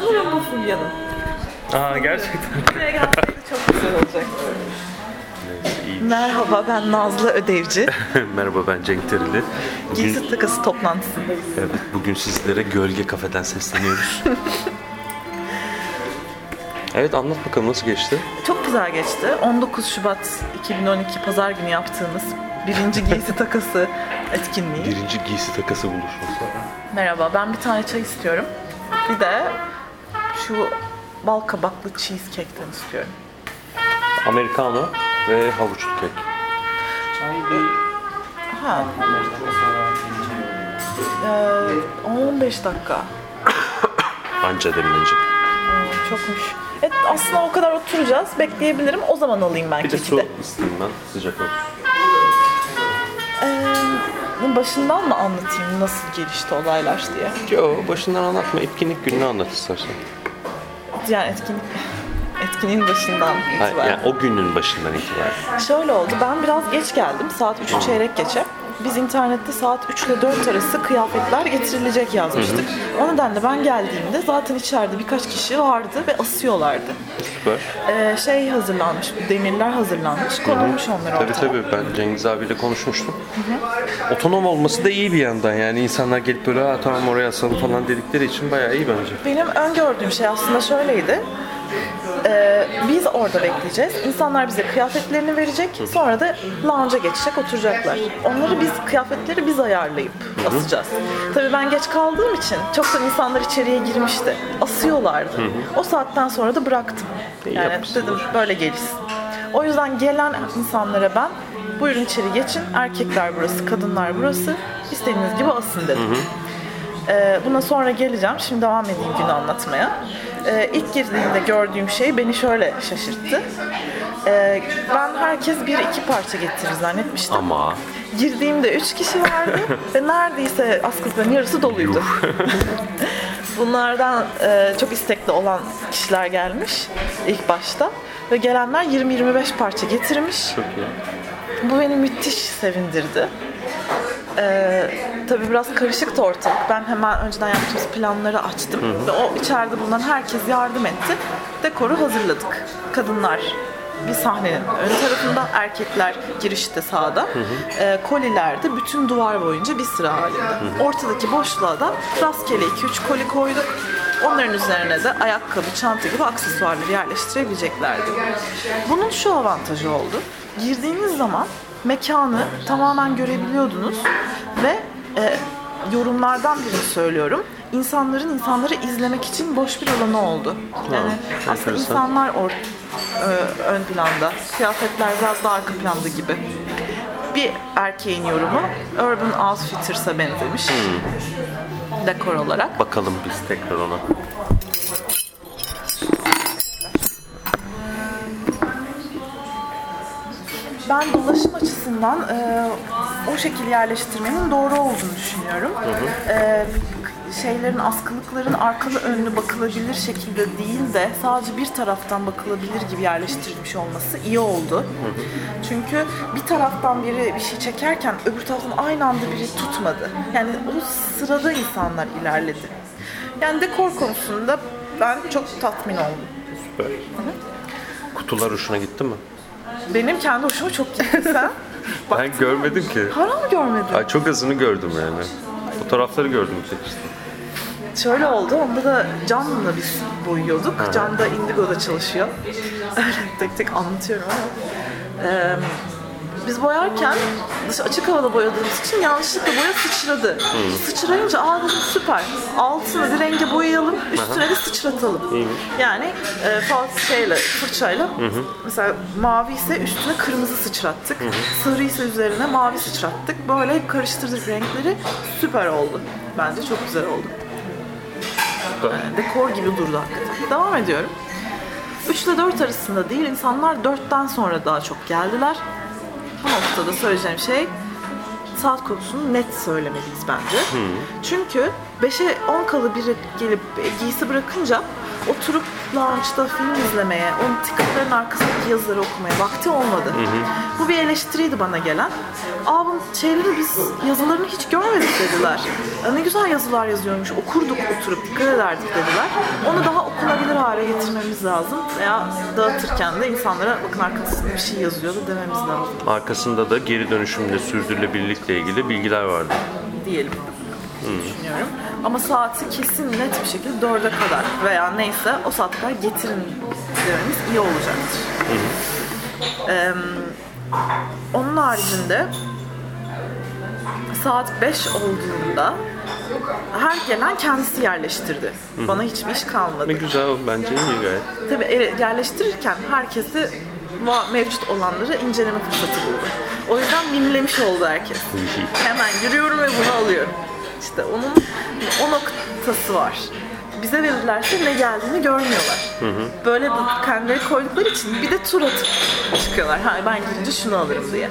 sanırım bu Fulya'nın. Aa gerçekten. Buraya gelseydi çok güzel iyi. Merhaba ben Nazlı Ödevci. Merhaba ben Cenk Terili. Bugün, Giysi takası toplantısındayız. evet, bugün sizlere Gölge Kafeden sesleniyoruz. evet anlat bakalım nasıl geçti? Çok güzel geçti. 19 Şubat 2012 Pazar günü yaptığımız birinci giysi takası etkinliği. Birinci giysi takası buluşması. Merhaba ben bir tane çay istiyorum. Bir de şu bal kabaklı cheesecake'ten istiyorum. Americano ve havuçlu kek. Ha. Ee, 15 dakika. Anca denilince. Aa, Çokmuş. Evet aslında o kadar oturacağız. Bekleyebilirim. O zaman alayım ben Bir de keki su de. isteyeyim ben sıcak olsun. Ee, başından mı anlatayım nasıl gelişti olaylar diye? Yo başından anlatma etkinlik gününü anlat istersen. Yani etkinlik etkinliğin başından Ha, itibaren. yani o günün başından itibaren. Şöyle oldu. Ben biraz geç geldim. Saat 3 çeyrek geçe. Biz internette saat 3 ile 4 arası kıyafetler getirilecek yazmıştık. O nedenle ben geldiğimde zaten içeride birkaç kişi vardı ve asıyorlardı. Süper. Ee, şey hazırlanmış, demirler hazırlanmış, konulmuş onlar Tabii ortaya. tabii ben Cengiz abiyle konuşmuştum. Otonom olması da iyi bir yandan yani insanlar gelip böyle tamam oraya asalım falan dedikleri için bayağı iyi bence. Benim öngördüğüm şey aslında şöyleydi. Ee, biz orada bekleyeceğiz. İnsanlar bize kıyafetlerini verecek. Sonra da lounge'a geçecek, oturacaklar. Onları biz, kıyafetleri biz ayarlayıp asacağız. Tabii ben geç kaldığım için çoktan insanlar içeriye girmişti. Asıyorlardı. O saatten sonra da bıraktım. Yani dedim böyle gelişsin. O yüzden gelen insanlara ben buyurun içeri geçin. Erkekler burası, kadınlar burası. İstediğiniz gibi asın dedim. Ee, buna sonra geleceğim. Şimdi devam edeyim günü anlatmaya. Ee, ilk girdiğimde gördüğüm şey beni şöyle şaşırttı. Ee, ben herkes bir iki parça getirir zannetmiştim. Ama Girdiğimde üç kişi vardı ve neredeyse askılıkların yarısı doluydu. Bunlardan e, çok istekli olan kişiler gelmiş ilk başta. Ve gelenler 20-25 parça getirmiş. çok iyi. Bu beni müthiş sevindirdi. Ee, tabii biraz karışıktı ortalık. Ben hemen önceden yaptığımız planları açtım. Ve o içeride bulunan herkes yardım etti. Dekoru hazırladık. Kadınlar bir sahnenin ön tarafında, erkekler girişte sağda. Ee, koliler de bütün duvar boyunca bir sıra halinde. Ortadaki boşluğa da rastgele 2-3 koli koyduk. Onların üzerine de ayakkabı, çanta gibi aksesuarları yerleştirebileceklerdi. Bunun şu avantajı oldu. Girdiğiniz zaman mekanı tamamen görebiliyordunuz ve e, yorumlardan birini söylüyorum. İnsanların insanları izlemek için boş bir alanı oldu. Yani aslında enteresan. insanlar or, e, ön planda, kıyafetler biraz daha arka planda gibi. Bir erkeğin yorumu Urban Outfitters'a benzemiş. Dekor olarak. Bakalım biz tekrar ona. Ben dolaşım açısından e, o şekil yerleştirmenin doğru olduğunu düşünüyorum. E, şeylerin, askılıkların arkalı önlü bakılabilir şekilde değil de sadece bir taraftan bakılabilir gibi yerleştirilmiş olması iyi oldu. Çünkü bir taraftan biri bir şey çekerken öbür taraftan aynı anda biri tutmadı. Yani o sırada insanlar ilerledi. Yani dekor konusunda ben çok tatmin oldum. Süper. Kutular hoşuna gitti mi? Benim kendi hoşuma çok gitti sen. Ben görmedim ki. Hala mı görmedin? Ay çok azını gördüm yani. Fotoğrafları gördüm tek işte. Şöyle oldu, onda da Can'la biz boyuyorduk. Can da Indigo'da çalışıyor. Tek tek anlatıyorum ama. Ee, biz boyarken dışı açık havada boyadığımız için yanlışlıkla boya sıçradı. Sıçrayınca aa dedim süper. Altını bir renge boyayalım, üstüne de sıçratalım. Yani e, fal şeyle, fırçayla mesela mavi ise üstüne kırmızı sıçrattık. Sarı ise üzerine mavi sıçrattık. Böyle karıştırdık renkleri. Süper oldu. Bence çok güzel oldu. Yani dekor gibi durdu hakikaten. Devam ediyorum. 3 ile 4 arasında değil, insanlar 4'ten sonra daha çok geldiler. Bu noktada söyleyeceğim şey saat konusunu net söylemeliyiz bence. Çünkü 5'e 10 kalı biri gelip giysi bırakınca oturup launch'ta film izlemeye, onun tickerların arkasındaki yazıları okumaya vakti olmadı. Bu bir eleştiriydi bana gelen. Aa bu şeyleri biz yazılarını hiç görmedik dediler. "Ya Ne güzel yazılar yazıyormuş, okurduk oturup dikkat ederdik dediler. Onu daha okunabilir hale getirmemiz lazım. Veya dağıtırken de insanlara bakın arkasında bir şey yazıyordu dememiz lazım Arkasında da geri dönüşümle sürdürülebilirlikle ilgili bilgiler vardı. diyelim düşünüyorum. Ama saati kesin net bir şekilde dörde kadar veya neyse o saate kadar getirin dememiz iyi olacaktır. Ee, onun haricinde saat 5 olduğunda her gelen kendisi yerleştirdi. Bana hiçbir iş kalmadı. Ne güzel bence iyi gayet. Tabii yerleştirirken herkesi mevcut olanları inceleme fırsatı buldu. O yüzden mimlemiş oldu herkes. Hemen yürüyorum ve bunu alıyorum. İşte onun o noktası var. Bize verirlerse ne geldiğini görmüyorlar. Böyle de kendileri koydukları için bir de tur atıp çıkıyorlar. Ha, ben gidince şunu alırım diye.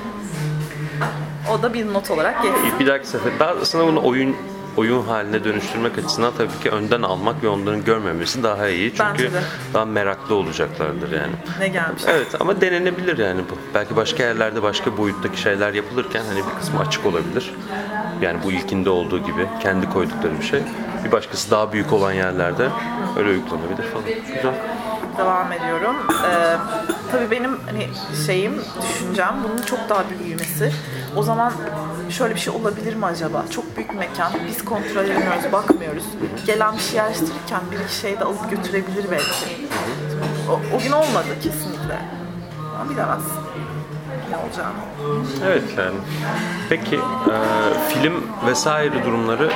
O da bir not olarak geçsin. Bir dahaki sefer daha aslında bunu oyun oyun haline dönüştürmek açısından tabii ki önden almak ve onların görmemesi daha iyi. Çünkü daha meraklı olacaklardır yani. Ne gelmiş? Evet ama denenebilir yani bu. Belki başka yerlerde başka boyuttaki şeyler yapılırken hani bir kısmı açık olabilir. Yani bu ilkinde olduğu gibi kendi koydukları bir şey. Bir başkası daha büyük olan yerlerde öyle uygulanabilir falan. Güzel. devam ediyorum. Ee, tabii benim hani şeyim, düşüncem bunun çok daha büyümesi. O zaman şöyle bir şey olabilir mi acaba? Çok büyük mekan, biz kontrol edemiyoruz, bakmıyoruz. Gelen bir şey yerleştirirken bir şey de alıp götürebilir belki. O, o gün olmadı kesinlikle. Ama bilemezsin olacağını. Evet yani. Peki e, film vesaire durumları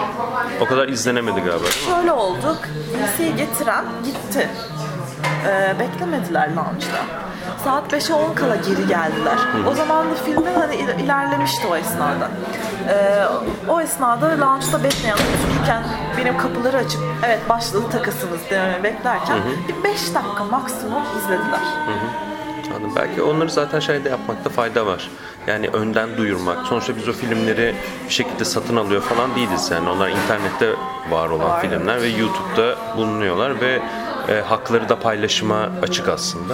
o kadar izlenemedi galiba. Şöyle oldu, kimseyi getiren gitti. Ee, beklemediler launch'ta. Saat 5'e 10 kala geri geldiler. O zaman da filmin hani il- ilerlemişti o esnada. Ee, o esnada launch'ta bekleyen otururken benim kapıları açıp evet başladı takasınız dememi beklerken bir 5 dakika maksimum izlediler. Anladım. Belki onları zaten şeyde yapmakta fayda var. Yani önden duyurmak. Sonuçta biz o filmleri bir şekilde satın alıyor falan değiliz yani. Onlar internette var olan Var, filmler ve YouTube'da bulunuyorlar ve e, hakları da paylaşıma açık aslında.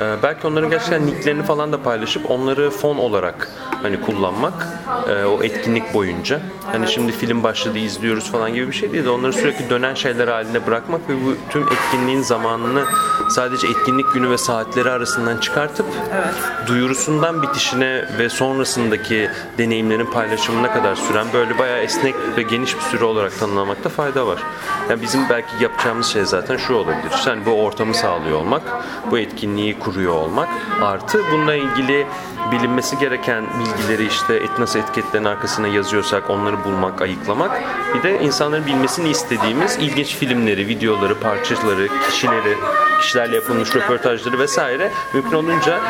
E, belki onların gerçekten nicklerini falan da paylaşıp onları fon olarak hani kullanmak e, o etkinlik boyunca. Hani şimdi film başladı izliyoruz falan gibi bir şey değil de onları sürekli dönen şeyler haline bırakmak ve bu tüm etkinliğin zamanını sadece etkinlik günü ve saatleri arasından çıkartıp Evet. duyurusundan bitişine ve sonrasındaki deneyimlerin paylaşımına kadar süren böyle bayağı esnek ve geniş bir süre olarak tanımlamakta fayda var. Yani bizim belki yapacağımız şey zaten şu olabilir. Hani bu ortamı sağlıyor olmak, bu etkinliği kuruyor olmak, artı bununla ilgili bilinmesi gereken bilgileri işte et nasıl etiketlerin arkasına yazıyorsak onları bulmak, ayıklamak. Bir de insanların bilmesini istediğimiz ilginç filmleri, videoları, parçaları, kişileri, kişilerle yapılmış röportajları vesaire mümkün olunca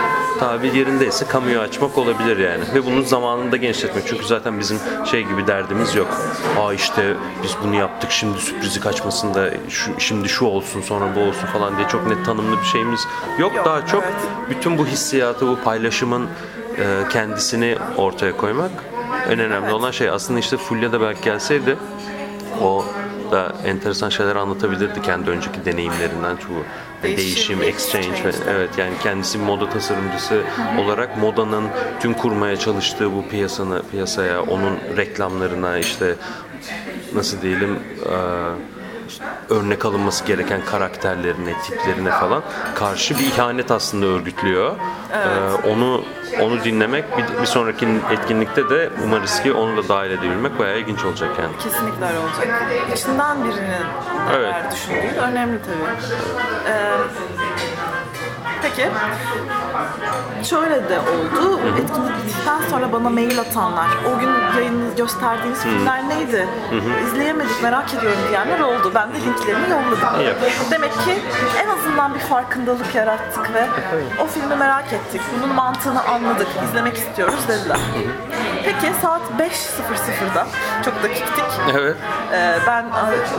tabir yerindeyse kamuya açmak olabilir yani. Ve bunun zamanını da genişletmek. Çünkü zaten bizim şey gibi derdimiz yok. Aa işte biz bunu yaptık şimdi sürprizi kaçmasın da şu, şimdi şu olsun sonra bu olsun falan diye çok net tanımlı bir şeyimiz yok. Daha çok bütün bu hissiyatı, bu paylaşımın e, kendisini ortaya koymak en önemli olan şey. Aslında işte Fulya da belki gelseydi o da enteresan şeyler anlatabilirdi kendi önceki deneyimlerinden çoğu. Değişim, Değişim, exchange ve evet yani kendisi bir moda tasarımcısı olarak modanın tüm kurmaya çalıştığı bu piyasanı piyasaya, onun reklamlarına işte nasıl diyelim örnek alınması gereken karakterlerine, tiplerine falan karşı bir ihanet aslında örgütlüyor. Eee, onu onu dinlemek bir, bir sonraki etkinlikte de umarız ki onu da dahil edebilmek bayağı ilginç olacak yani. Kesinlikle öyle olacak. İçinden birinin Evet. düşündüğü önemli tabii. Ee, peki, şöyle de oldu. Etkinlik bittikten sonra bana mail atanlar, o gün yayını gösterdiğiniz filmler neydi? İzleyemedik, merak ediyorum diyenler oldu. Ben de linklerini yolladım. İyi yapmışsın. Demek ki en azından bir farkındalık yarattık ve o filmi merak ettik. Bunun mantığını anladık, izlemek istiyoruz dediler. Peki saat 5.00'da, çok dakiktik. Evet. Ee, ben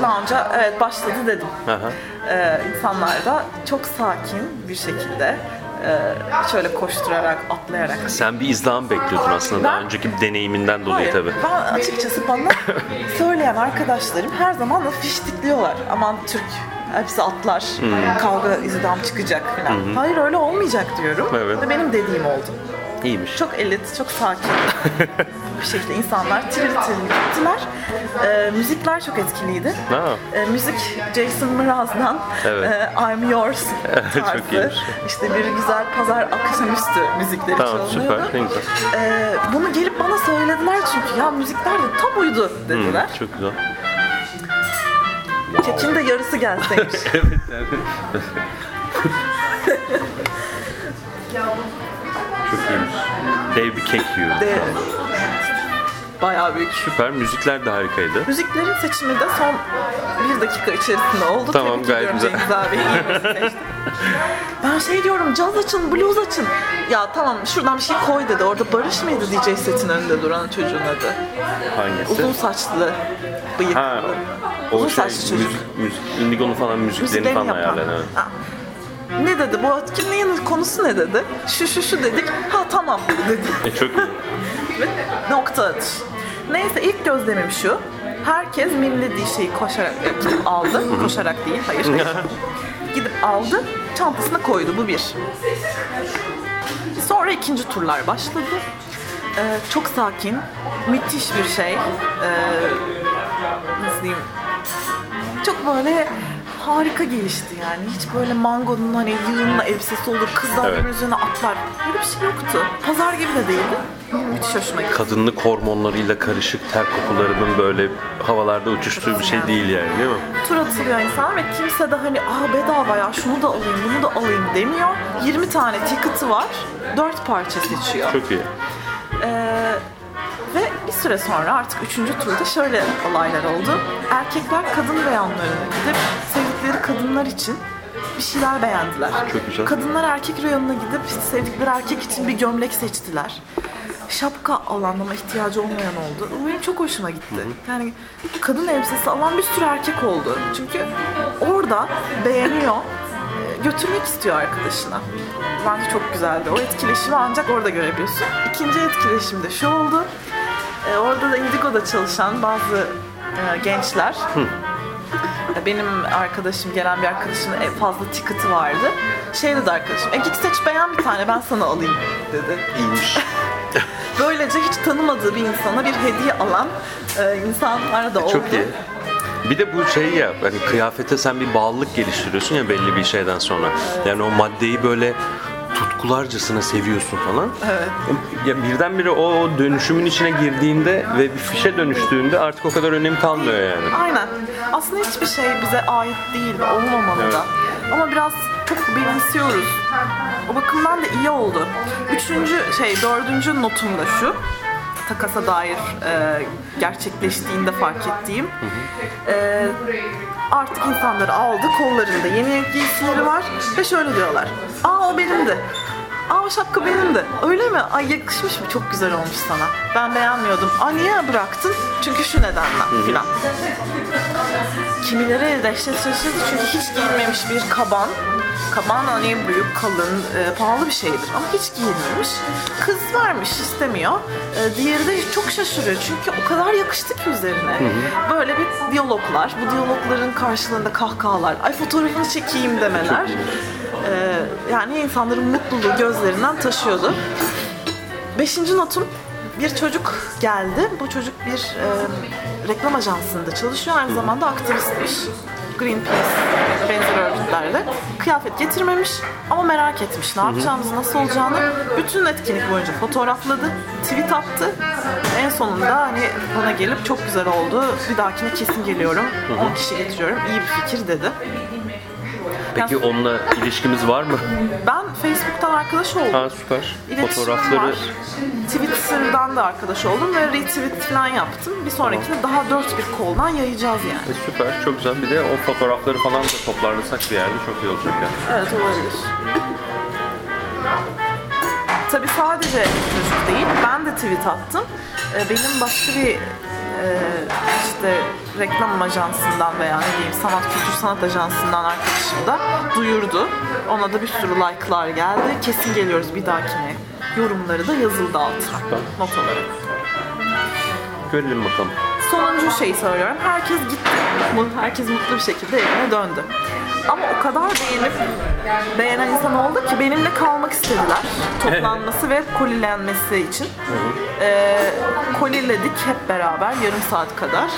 lounge'a evet başladı dedim. Aha. Ee, insanlar da çok sakin bir şekilde e, şöyle koşturarak, atlayarak. Sen bir izdiham bekliyordun aslında daha Ben- önceki bir deneyiminden dolayı Hayır, tabii. ben açıkçası bana söyleyen arkadaşlarım her zaman da fiştikliyorlar. Aman Türk Hepsi atlar. Kavga izidam çıkacak falan. Hayır öyle olmayacak diyorum. Evet. Ve benim dediğim oldu. İyiymiş. Çok elit, çok sakin bir şekilde insanlar tiril tiril gittiler. Ee, müzikler çok etkiliydi. Ha. Ee, müzik Jason Mraz'dan Evet. e, I'm Yours çok tarzı. iyiymiş. işte bir güzel pazar akşamüstü müzikleri Tamam çalınıyordu. süper. Ne güzel. Ee, bunu gelip bana söylediler çünkü ya müzikler de tam uydu dediler. Çok güzel. Kekin de yarısı gelseymiş. evet evet. İyiymiş. Dev bir kek yiyor. de bayağı büyük. Süper. Müzikler de harikaydı. Müziklerin seçimi de son bir dakika içerisinde oldu. Tamam, Tebrik gayet güzel. Cengiz abi. iyi. Ben şey diyorum caz açın, blues açın. Ya tamam şuradan bir şey koy dedi. Orada Barış mıydı DJ setin önünde duran çocuğun adı? Hangisi? Uzun saçlı, bıyıklı. Ha. O Uzun şey, saçlı çocuk. müzik, müzik, Indigo'nun falan müziklerini Müziklerini falan yapan. ayarlayan. Evet. Ha. Ne dedi? Bu etkinliğin konusu ne dedi? Şu şu şu dedik. Ha tamam dedi. E, çok iyi. Nokta atış. Neyse ilk gözlemim şu. Herkes minlediği şeyi koşarak e, gidip aldı. Koşarak değil, hayır. gidip aldı, çantasına koydu. Bu bir. Sonra ikinci turlar başladı. Ee, çok sakin, müthiş bir şey. Ee, nasıl diyeyim? Çok böyle harika gelişti yani. Hiç böyle mangonun hani yığınla elbisesi olur, kızlar Evet. üzerine atlar. Böyle bir şey yoktu. Pazar gibi de değildi. Müthiş hoşuma gitti. Kadınlık hormonlarıyla karışık ter kokularının böyle havalarda uçuştuğu bir şey değil yani değil mi? Tur atılıyor insan ve kimse de hani aa bedava ya şunu da alayım bunu da alayım demiyor. 20 tane ticket'ı var. 4 parça seçiyor. Çok iyi. Ee, ve bir süre sonra artık üçüncü turda şöyle olaylar oldu. Erkekler kadın reyonlarına gidip sevdikleri kadınlar için bir şeyler beğendiler. Çok güzel. Kadınlar erkek reyonuna gidip sevdikleri erkek için bir gömlek seçtiler. Şapka alanlama ihtiyacı olmayan oldu. Bu benim çok hoşuma gitti. Yani kadın elbisesi alan bir sürü erkek oldu. Çünkü orada beğeniyor, e, götürmek istiyor arkadaşına. Bence çok güzeldi. O etkileşimi ancak orada görebiliyorsun. İkinci etkileşim de şu oldu. E, orada da Indigo'da çalışan bazı e, gençler e, benim arkadaşım, gelen bir arkadaşımın e, fazla ticket'ı vardı. Şey dedi arkadaşım, e git seç beğen bir tane ben sana alayım dedi. İyiymiş. Böylece hiç tanımadığı bir insana bir hediye alan e, insanlar da oldu. Çok iyi. Bir de bu şey ya hani kıyafete sen bir bağlılık geliştiriyorsun ya belli bir şeyden sonra. Yani o maddeyi böyle tutkularcasına seviyorsun falan. Evet. Ya birdenbire o dönüşümün içine girdiğinde ve bir fişe dönüştüğünde artık o kadar önemi kalmıyor yani. Aynen. Aslında hiçbir şey bize ait değil ve olmamalı da. Ama biraz çok benimsiyoruz. O bakımdan da iyi oldu. Üçüncü şey, dördüncü notum da şu. Takasa dair e, gerçekleştiğinde fark ettiğim. E, artık insanları aldı kollarında yeni giysileri var ve şöyle diyorlar. Aa o benimdi. O şapka benimdi. Öyle mi? Ay yakışmış mı? Çok güzel olmuş sana. Ben beğenmiyordum. Aa niye bıraktın? Çünkü şu nedenle filan. Kimileri dehşet şaşırdı çünkü hiç giyilmemiş bir kaban. Kaban hani büyük, kalın, e, pahalı bir şeydir ama hiç giyilmemiş. Kız varmış istemiyor. E, diğeri de çok şaşırıyor çünkü o kadar yakıştı ki üzerine. Böyle bir diyaloglar, bu diyalogların karşılığında kahkahalar, ay fotoğrafını çekeyim demeler. E, yani insanların mutluluğu gözlerinden taşıyordu. Beşinci notum bir çocuk geldi. Bu çocuk bir e, reklam ajansında çalışıyor. Aynı zamanda aktivistmiş. Greenpeace benzer örgütlerle. Kıyafet getirmemiş ama merak etmiş. Ne yapacağımızı, nasıl olacağını bütün etkinlik boyunca fotoğrafladı, tweet attı. En sonunda hani bana gelip çok güzel oldu. Bir dahakine kesin geliyorum. 10 kişi getiriyorum. İyi bir fikir dedi. Peki onunla ilişkimiz var mı? Ben Facebook'tan arkadaş oldum. Ha süper. İletişimim Fotoğrafları var. Twitter'dan da arkadaş oldum ve retweet falan yaptım. Bir sonrakini daha dört bir koldan yayacağız yani. E, süper, çok güzel. Bir de o fotoğrafları falan da toparlasak bir yerde çok iyi olacak yani. Evet olabilir. Tabii sadece çocuk değil, ben de tweet attım. Ee, Benim başka bir e, işte reklam ajansından veya ne diyeyim sanat kültür sanat ajansından arkadaşım da duyurdu. Ona da bir sürü like'lar geldi. Kesin geliyoruz bir dahakine. Yorumları da yazıldı altına. Not olarak. Görelim bakalım. Sonuncu şeyi söylüyorum. Herkes gitti. Herkes mutlu bir şekilde evine döndü. Ama o kadar beğenip beğenen insan oldu ki benimle kalmak istediler. Toplanması ve kolilenmesi için. Ee, koliledik hep beraber yarım saat kadar.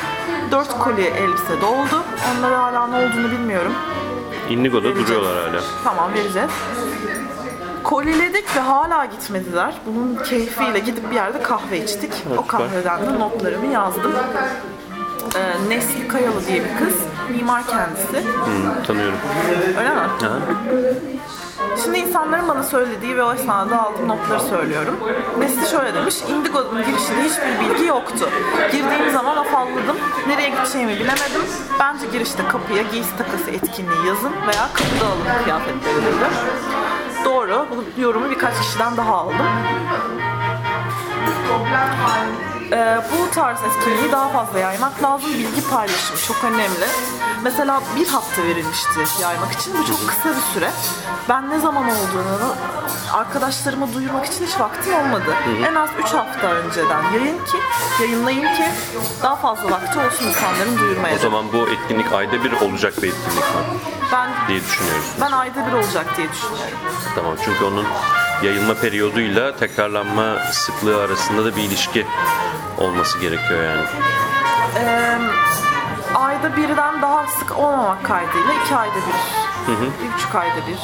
Dört koli elbise doldu. Onlara hala ne olduğunu bilmiyorum. Indigo'da Vereceğiz. duruyorlar hala. Tamam vereceğiz. Koliledik ve hala gitmediler. Bunun keyfiyle gidip bir yerde kahve içtik. o kahveden de notlarımı yazdım. Ee, Nesli Kayalı diye bir kız. Mimar kendisi. Hmm, tanıyorum. Öyle mi? Aha. Şimdi insanların bana söylediği ve o esnada aldığım notları söylüyorum. Nesli şöyle demiş, Indigo'nun girişinde hiçbir bilgi yoktu. Girdiğim zaman afalladım, nereye gideceğimi bilemedim. Bence girişte kapıya giysi takası etkinliği yazın veya kapıda alın kıyafetleri dedi. Doğru, bu yorumu birkaç kişiden daha aldım. Ee, bu tarz etkinliği daha fazla yaymak lazım. Bilgi paylaşımı çok önemli. Mesela bir hafta verilmişti yaymak için. Bu çok kısa bir süre. Ben ne zaman olduğunu arkadaşlarıma duyurmak için hiç vaktim olmadı. En az 3 hafta önceden yayın ki, yayınlayın ki daha fazla vakti olsun insanların duyurmaya. O zaman bu etkinlik ayda bir olacak bir etkinlik mi Ben diye düşünüyoruz. ben ayda bir olacak diye düşünüyorum. Tamam çünkü onun yayılma periyoduyla tekrarlanma sıklığı arasında da bir ilişki olması gerekiyor yani. ayda birden daha sık olmamak kaydıyla iki ayda bir, bir buçuk ayda bir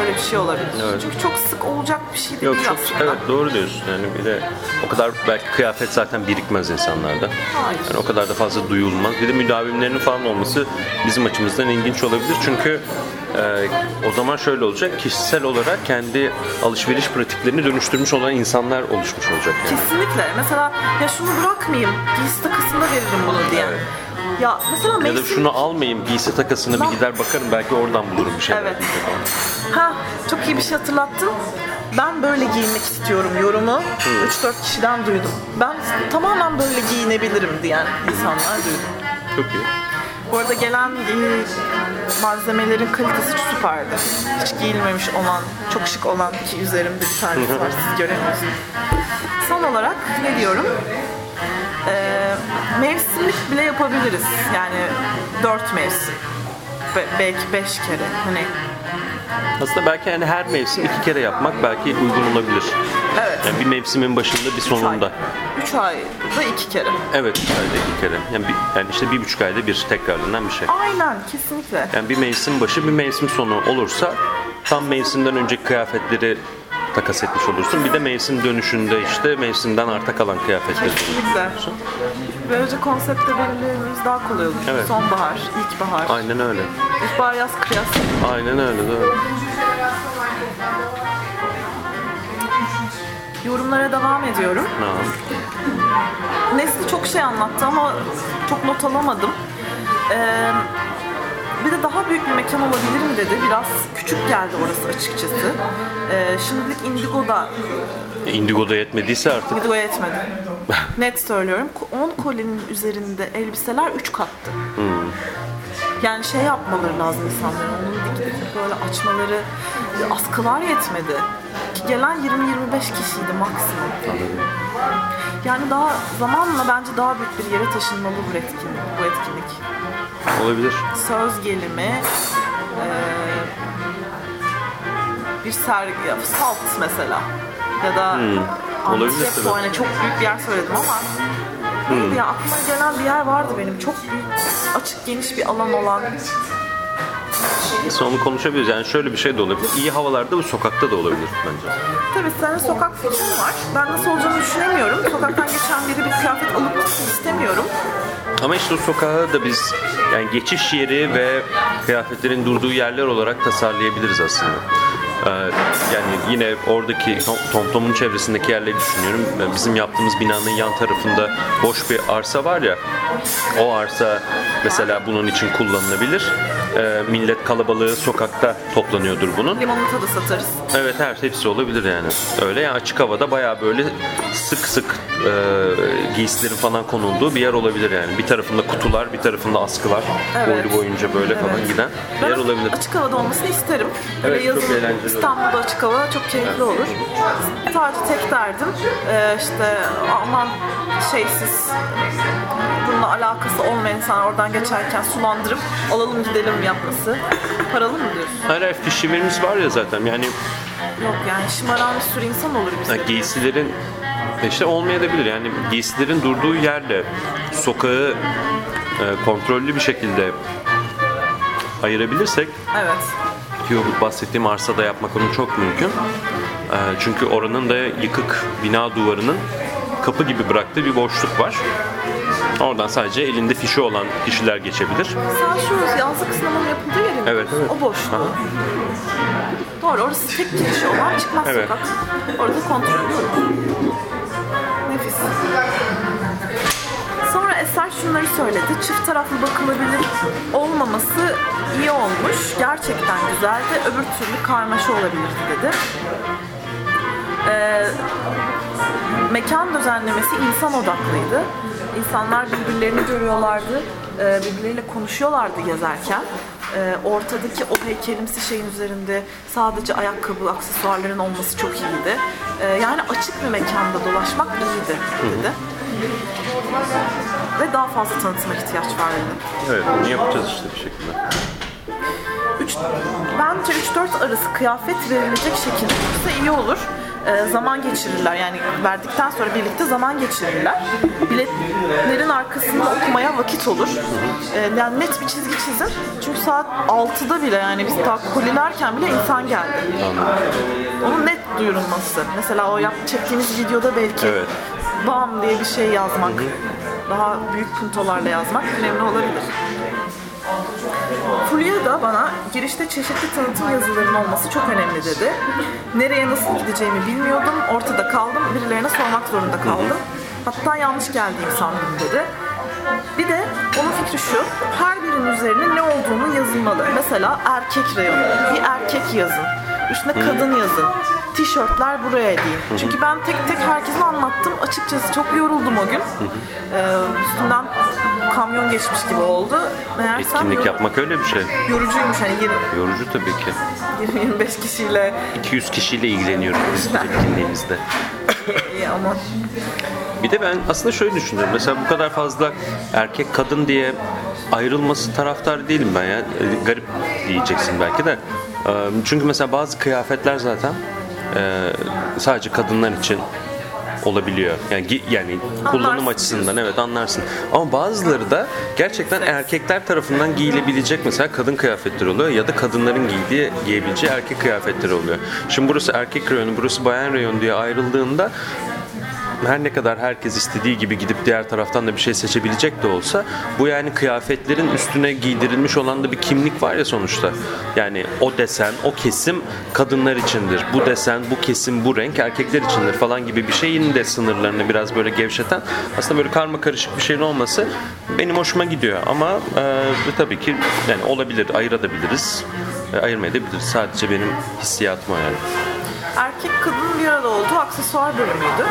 öyle bir şey olabilir. Evet. Çünkü çok sık olacak bir şey de Yok değil çok aslında. evet doğru diyorsun yani bir de o kadar belki kıyafet zaten birikmez insanlarda. Hayır. Yani o kadar da fazla duyulmaz. Bir de müdavimlerinin falan olması bizim açımızdan ilginç olabilir çünkü e, o zaman şöyle olacak kişisel olarak kendi alışveriş pratiklerini dönüştürmüş olan insanlar oluşmuş olacak yani. Kesinlikle. Mesela ya şunu bırakmayayım, giysi takısında veririm bunu diye. Ya mesela Ya da mevsim... şunu almayayım giysi takasına bir gider bakarım belki oradan bulurum bir şeyler. Evet. Ha, çok iyi bir şey hatırlattın. Ben böyle giyinmek istiyorum yorumu 3-4 kişiden duydum. Ben tamamen böyle giyinebilirim diyen insanlar duydum. Çok iyi. Bu arada gelen e, malzemelerin kalitesi süperdi. Hiç giyilmemiş olan, çok şık olan ki üzerimde bir tanesi var siz göremiyorsunuz. Son olarak ne diyorum? Ee, mevsimlik bile yapabiliriz. Yani dört mevsim. Be- belki beş kere. Hani Aslında belki yani her mevsim iki kere yapmak belki uygun olabilir. evet. Yani bir mevsimin başında bir sonunda. 3 ayda iki kere. Evet, üç ayda iki kere. Yani, bir, yani işte bir buçuk ayda bir tekrarlanan bir şey. Aynen kesinlikle. Yani bir mevsim başı bir mevsim sonu olursa tam mevsimden önceki kıyafetleri takas etmiş olursun. Bir de mevsim dönüşünde işte mevsimden arta kalan kıyafetleri Kesinlikle. Böylece konsepte belirlememiz daha kolay olur. Evet. Sonbahar, ilkbahar, Aynen öyle. ilkbahar, yaz, kış, yaz. Aynen öyle doğru. Yorumlara devam ediyorum. Tamam. Nesli çok şey anlattı ama çok not alamadım. Ee, bir de daha büyük bir mekan olabilir mi dedi. Biraz küçük geldi orası açıkçası. Ee, şimdilik Indigo'da Indigo'da yetmediyse artık Indigo'ya yetmedi. Net söylüyorum. 10 kolinin üzerinde elbiseler 3 kattı. Yani şey yapmaları lazım insanların. Onu dik dik böyle açmaları. Askılar yetmedi. Ki gelen 20-25 kişiydi maksimum. Yani daha zamanla bence daha büyük bir yere taşınmalı bu etkinlik. Bu etkinlik. Olabilir. Söz gelimi, eee, bir sergi, salt mesela ya da Hmm, olabilir tabii. hani çok büyük bir yer söyledim ama neydi ya aklıma gelen bir yer vardı benim çok büyük açık geniş bir alan olan onu konuşabiliriz. Yani şöyle bir şey de olabilir. İyi havalarda bu sokakta da olabilir bence. Tabii senin sokak fikrin var. Ben nasıl olacağını düşünemiyorum. Sokaktan geçen biri bir kıyafet alıp istemiyorum. Ama işte o sokağı da biz yani geçiş yeri ve kıyafetlerin durduğu yerler olarak tasarlayabiliriz aslında. Ee, yani yine oradaki Tom- TomTom'un çevresindeki yerleri düşünüyorum. Ee, Bizim yaptığımız binanın yan tarafında boş bir arsa var ya. O arsa mesela bunun için kullanılabilir. Ee, millet kalabalığı sokakta toplanıyordur bunun. Limonata da satarız. Evet her hepsi olabilir yani. Öyle yani açık havada bayağı böyle sık sık e, giysilerin falan konulduğu bir yer olabilir yani. Bir tarafında kutular, bir tarafında askılar. Evet. Boylu boyunca böyle falan Evet. giden bir Ben yer olabilir. açık havada olmasını isterim. Böyle Evet, çok yazın eğlenceli olur. İstanbul'da açık hava çok keyifli olur. Sadece tek derdim e, işte aman şeysiz bununla alakası olmayan insan oradan geçerken sulandırıp alalım gidelim yapması paralı mı diyorsun? Hayır hayır fişiverimiz var ya zaten yani Yok yani şımaran bir sürü insan olur bize. Ya giysilerin işte olmayabilir yani giysilerin durduğu yerle sokağı e, kontrollü bir şekilde ayırabilirsek Evet. ki o bahsettiğim arsada yapmak onun çok mümkün. E, çünkü oranın da yıkık bina duvarının kapı gibi bıraktığı bir boşluk var. Oradan sadece elinde fişi olan kişiler geçebilir. Sen şu yazlık sinemanın yapıldığı yerin mi Evet, evet. O. Aha. Doğru orası tek girişi olan çıkmaz Evet. sokak. Orada kontrol yok. Nefis. Sonra Eser şunları söyledi. Çift taraflı bakılabilir olmaması iyi olmuş. Gerçekten güzeldi. Öbür türlü karmaşa olabilirdi dedi. Ee, mekan düzenlemesi insan odaklıydı. İnsanlar birbirlerini görüyorlardı, e, birbirleriyle konuşuyorlardı yazarken. E, Ortadaki o heykelimsi şeyin üzerinde sadece ayakkabı, aksesuarların olması çok iyiydi. E, Yani açık bir mekanda dolaşmak iyiydi dedi. Ve daha fazla tanıtıma ihtiyaç var dedi. Evet onu yapacağız işte bir şekilde. Üç, bence 3-4 arası kıyafet verilecek şekilde olursa iyi olur. Ee, zaman geçirirler yani verdikten sonra birlikte zaman geçirirler. Biletlerin arkasında okumaya vakit olur. Ee, yani net bir çizgi çizin. Çünkü saat 6'da bile yani biz daha kolilerken bile insan geldi. Onun net duyurulması. Mesela o yap, çektiğimiz videoda belki Evet. BAM diye bir şey yazmak, daha büyük puntolarla yazmak önemli olabilir. Fulya da bana girişte çeşitli tanıtım yazılarının olması çok önemli dedi. Nereye nasıl gideceğimi bilmiyordum. Ortada kaldım. Birilerine sormak zorunda kaldım. Hatta yanlış geldiğimi sandım dedi. Bir de onun fikri şu. Her birinin üzerine ne olduğunu yazılmalı. Mesela erkek reyonu. Bir erkek yazın. Üstüne kadın yazın. Tişörtler buraya değil. Çünkü ben tek tek herkese anlattım. Açıkçası çok yoruldum o gün. Ee, üstünden kamyon geçmiş gibi oldu. Meğersem Etkinlik yor- yapmak öyle bir şey. yorucuymuş hani Yorucu tabii ki. 20-25 kişiyle 200 kişiyle ilgileniyoruz biz etkinliğimizde. iyi ama Bir de ben aslında şöyle düşünüyorum. Mesela bu kadar fazla erkek kadın diye ayrılması taraftar değilim ben ya. E, Garip diyeceksin belki de. Çünkü mesela bazı kıyafetler zaten sadece kadınlar için olabiliyor. Yani yani kullanım Anlarsın açısından evet anlarsın. Ama bazıları da gerçekten erkekler tarafından giyilebilecek mesela kadın kıyafetleri oluyor ya da kadınların giydiği giyebileceği erkek kıyafetleri oluyor. Şimdi burası erkek reyonu, burası bayan reyonu diye ayrıldığında her ne kadar herkes istediği gibi gidip diğer taraftan da bir şey seçebilecek de olsa bu yani kıyafetlerin üstüne giydirilmiş olan da bir kimlik var ya sonuçta. Yani o desen, o kesim kadınlar içindir. Bu desen, bu kesim, bu renk erkekler içindir falan gibi bir şeyin de sınırlarını biraz böyle gevşeten aslında böyle karma karışık bir şeyin olması benim hoşuma gidiyor ama e, tabii ki yani olabilir, ayırabiliriz. E, ayırmayabiliriz. Sadece benim hissiyatım yani. Erkek kadın bir arada olduğu aksesuar bölümüydü.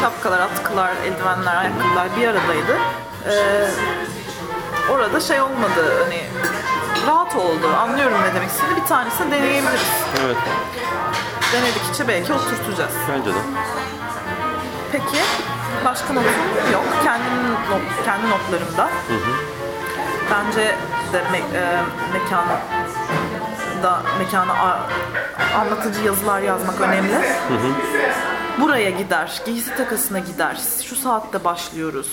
Şapkalar, atkılar, eldivenler, ayakkabılar bir aradaydı. Ee, orada şey olmadı hani rahat oldu. Anlıyorum ne demek istediğini. Bir tanesini deneyebiliriz. Evet, Denedikçe belki oturtacağız. bence de. Peki başka notum yok. Kendi, not, kendi notlarımda. Bence de me- e, mekan da mekana a- anlatıcı yazılar yazmak önemli. Buraya gider, giysi takasına gider, şu saatte başlıyoruz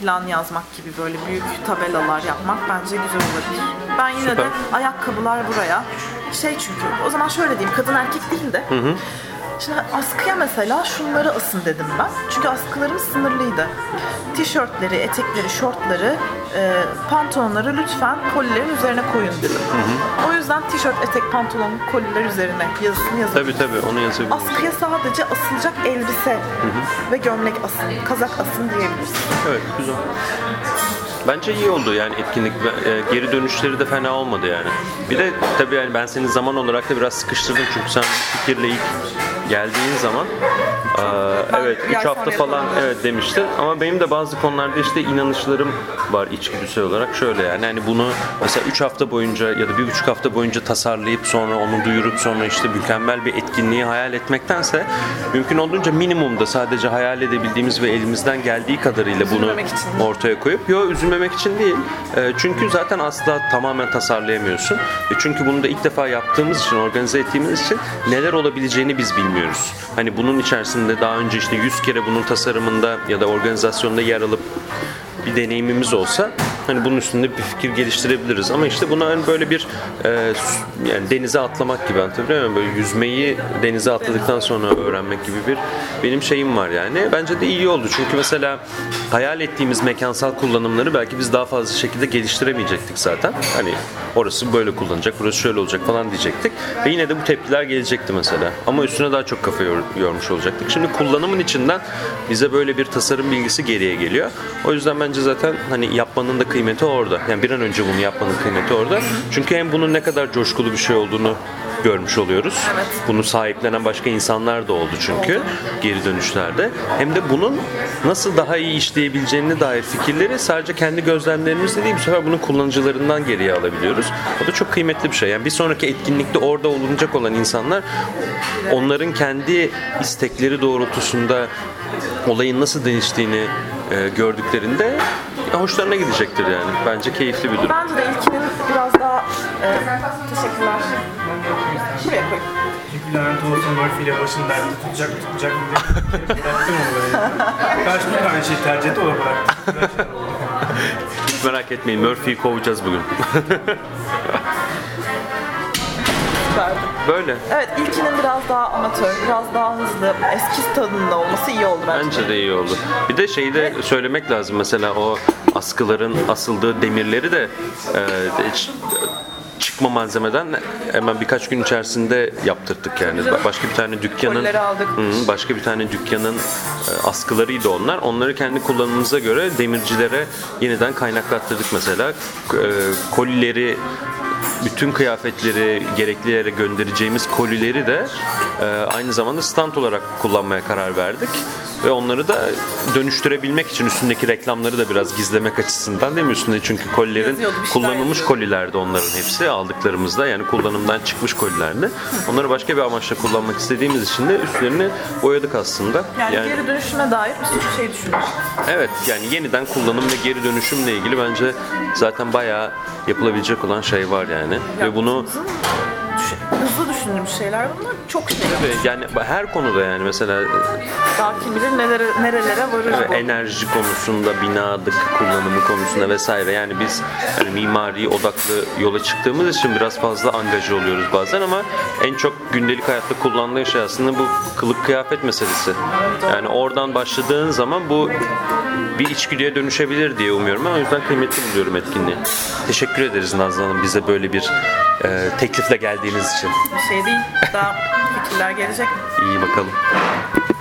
filan yazmak gibi böyle büyük tabelalar yapmak bence güzel olabilir. Ben yine de Süper. ayakkabılar buraya. Şey çünkü o zaman şöyle diyeyim kadın erkek değil de Şimdi askıya mesela şunları asın dedim ben. Çünkü askılarımız sınırlıydı. Tişörtleri, etekleri, şortları, e, pantolonları lütfen kolilerin üzerine koyun dedim. O yüzden tişört, etek, pantolon, koliler üzerine yazısını yazın. Tabii tabii onu yazabiliriz. Askıya sadece asılacak elbise ve gömlek asın, kazak asın diyebiliriz. Evet güzel. Bence iyi oldu yani etkinlik e, geri dönüşleri de fena olmadı yani. Bir de tabii yani ben seni zaman olarak da biraz sıkıştırdım çünkü sen fikirle ilk geldiğin zaman e, evet bir 3 ay hafta falan evet demiştin ama benim de bazı konularda işte inanışlarım var içgüdüsel olarak şöyle yani hani bunu mesela 3 hafta boyunca ya da bir buçuk hafta boyunca tasarlayıp sonra onu duyurup sonra işte mükemmel bir etkinliği hayal etmektense mümkün olduğunca minimumda sadece hayal edebildiğimiz ve elimizden geldiği kadarıyla bunu ortaya koyup yo üzülmemek için değil. E, çünkü zaten asla tamamen tasarlayamıyorsun. E, çünkü bunu da ilk defa yaptığımız için, organize ettiğimiz için neler olabileceğini biz bilmiyoruz. Hani bunun içerisinde daha önce işte 100 kere bunun tasarımında ya da organizasyonda yer alıp bir deneyimimiz olsa hani bunun üstünde bir fikir geliştirebiliriz ama işte buna hani böyle bir e, yani denize atlamak gibi anlatabiliyor muyum? Böyle yüzmeyi denize atladıktan sonra öğrenmek gibi bir benim şeyim var yani. Bence de iyi oldu çünkü mesela hayal ettiğimiz mekansal kullanımları belki biz daha fazla şekilde geliştiremeyecektik zaten. Hani orası böyle kullanacak, burası şöyle olacak falan diyecektik. Ve yine de bu tepkiler gelecekti mesela. Ama üstüne daha çok kafa yor- yormuş olacaktık. Şimdi kullanımın içinden bize böyle bir tasarım bilgisi geriye geliyor. O yüzden bence zaten hani yapmanın da kıymeti orada. Yani bir an önce bunu yapmanın kıymeti orada. Çünkü hem bunun ne kadar coşkulu bir şey olduğunu görmüş oluyoruz. Evet. Bunu sahiplenen başka insanlar da oldu çünkü geri dönüşlerde. Hem de bunun nasıl daha iyi işleyebileceğine dair fikirleri sadece kendi gözlemlerimizle değil bu sefer bunun kullanıcılarından geriye alabiliyoruz. O da çok kıymetli bir şey. Yani bir sonraki etkinlikte orada olunacak olan insanlar onların kendi istekleri doğrultusunda olayın nasıl değiştiğini e, gördüklerinde hoşlarına gidecektir yani. Bence keyifli bir durum. Bence de ilkinin biraz daha e, teşekkürler. Şuraya koy. Çünkü lanet olsun Murphy ile başını derdi tutacak tutacak diye bıraktım onu böyle. Karşımda da aynı şeyi tercih etti o da bıraktı. Hiç merak etmeyin Murphy'yi kovacağız bugün. Süperdi. Böyle. Evet ilkinin biraz daha amatör, biraz daha hızlı, eskiz tadında olması iyi oldu bence. Bence de iyi oldu. Bir de şeyi de söylemek lazım. Mesela o askıların asıldığı demirleri de e, hiç çıkma malzemeden hemen birkaç gün içerisinde yaptırdık yani. Ba- Başka bir tane dükkanın Kolileri aldık. Hı, başka bir tane dükkanın e, askılarıydı onlar. Onları kendi kullanımımıza göre demircilere yeniden kaynaklattırdık mesela. E, Kolileri bütün kıyafetleri gerekli yere göndereceğimiz kolileri de e, aynı zamanda stand olarak kullanmaya karar verdik. Ve onları da dönüştürebilmek için üstündeki reklamları da biraz gizlemek açısından değil mi? Üstünde çünkü kolilerin kullanılmış kolilerdi onların hepsi aldıklarımızda yani kullanımdan çıkmış kolilerdi. Onları başka bir amaçla kullanmak istediğimiz için de üstlerini boyadık aslında. Yani, geri dönüşüme dair bir sürü şey düşünmüş. Evet yani yeniden kullanım ve geri dönüşümle ilgili bence zaten bayağı yapılabilecek olan şey var yani. Ve bunu Düş- hızlı düşündüğümüz şeyler bunlar. Çok şey. ve yani her konuda yani mesela Daha kim bilir nelere, nerelere varır bu. enerji konusunda, binadık kullanımı konusunda vesaire. Yani biz hani mimari odaklı yola çıktığımız için biraz fazla angaja oluyoruz bazen ama en çok gündelik hayatta kullandığı şey aslında bu kılık kıyafet meselesi. Yani oradan başladığın zaman bu bir içgüdüye dönüşebilir diye umuyorum. Ben o yüzden kıymetli buluyorum etkinliği. Teşekkür ederiz Nazlı Hanım bize böyle bir e, teklifle geldiğiniz için. Bir değil. Daha fikirler gelecek. İyi bakalım.